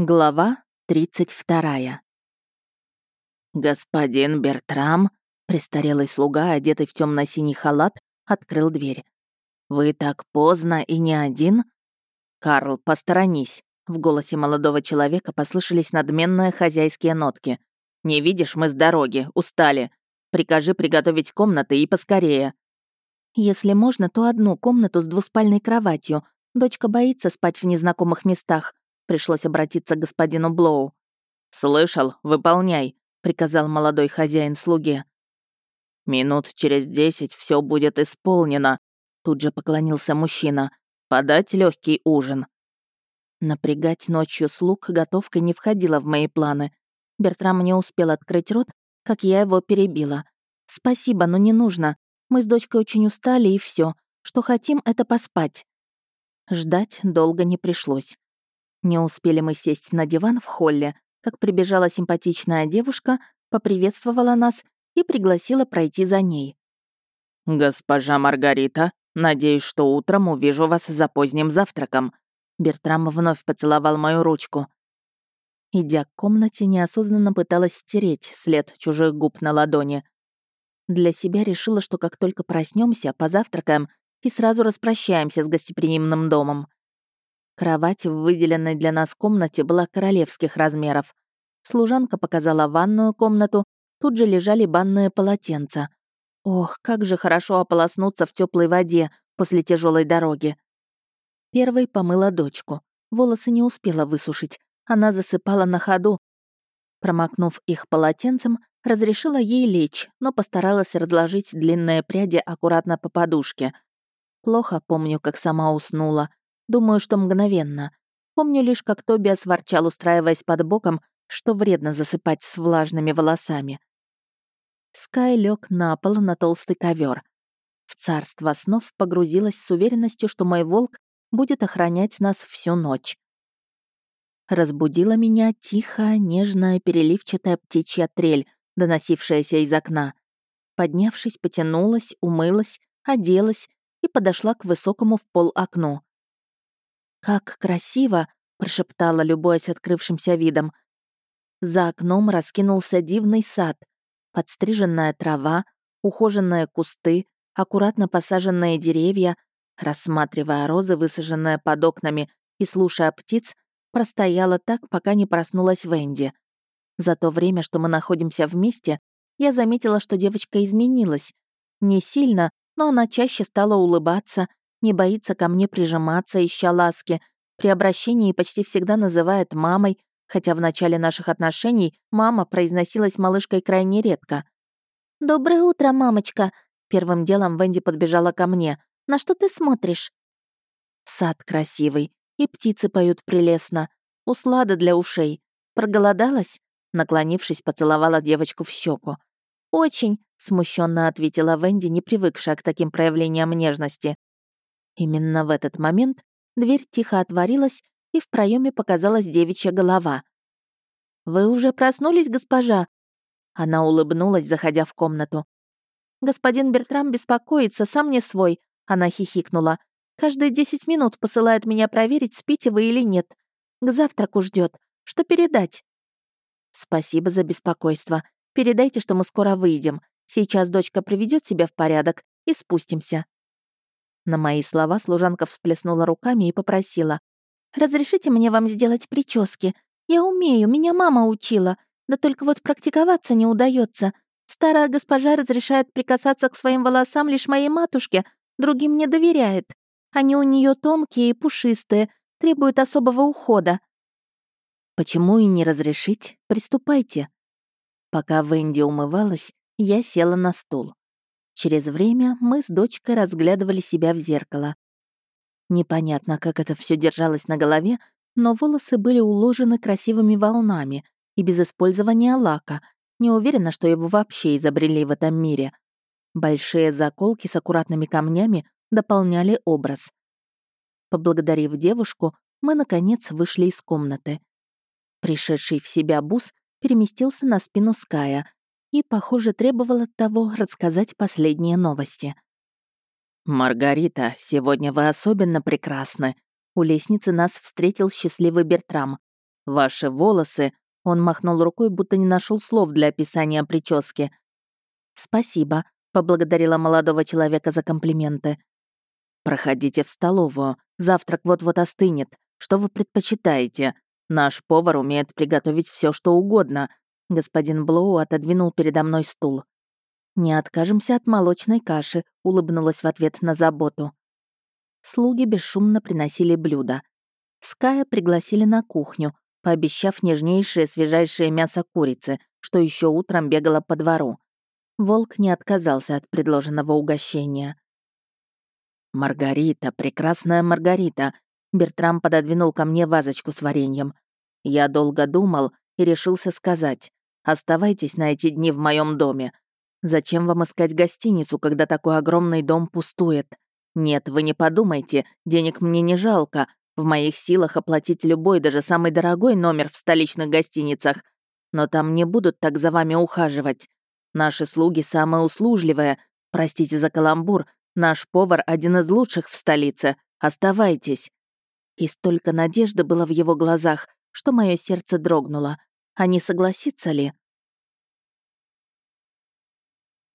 Глава 32. Господин Бертрам, престарелый слуга, одетый в темно синий халат, открыл дверь. «Вы так поздно и не один?» «Карл, посторонись!» В голосе молодого человека послышались надменные хозяйские нотки. «Не видишь, мы с дороги, устали. Прикажи приготовить комнаты и поскорее». «Если можно, то одну комнату с двуспальной кроватью. Дочка боится спать в незнакомых местах», Пришлось обратиться к господину Блоу. «Слышал, выполняй», — приказал молодой хозяин слуге. «Минут через десять все будет исполнено», — тут же поклонился мужчина. «Подать легкий ужин». Напрягать ночью слуг готовка не входила в мои планы. Бертрам не успел открыть рот, как я его перебила. «Спасибо, но не нужно. Мы с дочкой очень устали, и все. Что хотим, это поспать». Ждать долго не пришлось. Не успели мы сесть на диван в холле, как прибежала симпатичная девушка, поприветствовала нас и пригласила пройти за ней. «Госпожа Маргарита, надеюсь, что утром увижу вас за поздним завтраком». Бертрам вновь поцеловал мою ручку. Идя к комнате, неосознанно пыталась стереть след чужих губ на ладони. Для себя решила, что как только проснемся, позавтракаем и сразу распрощаемся с гостеприимным домом. Кровать в выделенной для нас комнате была королевских размеров. Служанка показала ванную комнату, тут же лежали банные полотенца. Ох, как же хорошо ополоснуться в теплой воде после тяжелой дороги. Первой помыла дочку. Волосы не успела высушить. Она засыпала на ходу. Промокнув их полотенцем, разрешила ей лечь, но постаралась разложить длинные пряди аккуратно по подушке. Плохо помню, как сама уснула. Думаю, что мгновенно. Помню лишь, как Тобиас ворчал, устраиваясь под боком, что вредно засыпать с влажными волосами. Скай лег на пол на толстый ковер. В царство снов погрузилась с уверенностью, что мой волк будет охранять нас всю ночь. Разбудила меня тихая, нежная, переливчатая птичья трель, доносившаяся из окна. Поднявшись, потянулась, умылась, оделась и подошла к высокому в пол окну. «Как красиво!» — прошептала, любуясь открывшимся видом. За окном раскинулся дивный сад. Подстриженная трава, ухоженные кусты, аккуратно посаженные деревья. Рассматривая розы, высаженные под окнами, и слушая птиц, простояла так, пока не проснулась Венди. За то время, что мы находимся вместе, я заметила, что девочка изменилась. Не сильно, но она чаще стала улыбаться, не боится ко мне прижиматься, ища ласки, при обращении почти всегда называет мамой, хотя в начале наших отношений мама произносилась малышкой крайне редко. «Доброе утро, мамочка!» Первым делом Венди подбежала ко мне. «На что ты смотришь?» Сад красивый, и птицы поют прелестно. Услада для ушей. Проголодалась? Наклонившись, поцеловала девочку в щеку. «Очень», — смущенно ответила Венди, не привыкшая к таким проявлениям нежности. Именно в этот момент дверь тихо отворилась, и в проеме показалась девичья голова. «Вы уже проснулись, госпожа?» Она улыбнулась, заходя в комнату. «Господин Бертрам беспокоится, сам не свой», — она хихикнула. «Каждые десять минут посылает меня проверить, спите вы или нет. К завтраку ждет. Что передать?» «Спасибо за беспокойство. Передайте, что мы скоро выйдем. Сейчас дочка приведет себя в порядок и спустимся». На мои слова служанка всплеснула руками и попросила. «Разрешите мне вам сделать прически? Я умею, меня мама учила. Да только вот практиковаться не удается. Старая госпожа разрешает прикасаться к своим волосам лишь моей матушке, другим не доверяет. Они у нее тонкие и пушистые, требуют особого ухода». «Почему и не разрешить? Приступайте». Пока Венди умывалась, я села на стул. Через время мы с дочкой разглядывали себя в зеркало. Непонятно, как это все держалось на голове, но волосы были уложены красивыми волнами и без использования лака. Не уверена, что его вообще изобрели в этом мире. Большие заколки с аккуратными камнями дополняли образ. Поблагодарив девушку, мы, наконец, вышли из комнаты. Пришедший в себя бус переместился на спину Ская и, похоже, требовал от того рассказать последние новости. «Маргарита, сегодня вы особенно прекрасны». У лестницы нас встретил счастливый Бертрам. Ваши волосы...» Он махнул рукой, будто не нашел слов для описания прически. «Спасибо», — поблагодарила молодого человека за комплименты. «Проходите в столовую. Завтрак вот-вот остынет. Что вы предпочитаете? Наш повар умеет приготовить все, что угодно». Господин Блоу отодвинул передо мной стул. «Не откажемся от молочной каши», — улыбнулась в ответ на заботу. Слуги бесшумно приносили блюда. Ская пригласили на кухню, пообещав нежнейшее свежайшее мясо курицы, что еще утром бегало по двору. Волк не отказался от предложенного угощения. «Маргарита, прекрасная Маргарита!» Бертрам пододвинул ко мне вазочку с вареньем. Я долго думал и решился сказать. «Оставайтесь на эти дни в моем доме. Зачем вам искать гостиницу, когда такой огромный дом пустует? Нет, вы не подумайте, денег мне не жалко. В моих силах оплатить любой, даже самый дорогой номер в столичных гостиницах. Но там не будут так за вами ухаживать. Наши слуги самые услужливые. Простите за каламбур, наш повар один из лучших в столице. Оставайтесь». И столько надежды было в его глазах, что мое сердце дрогнуло. А не согласится ли?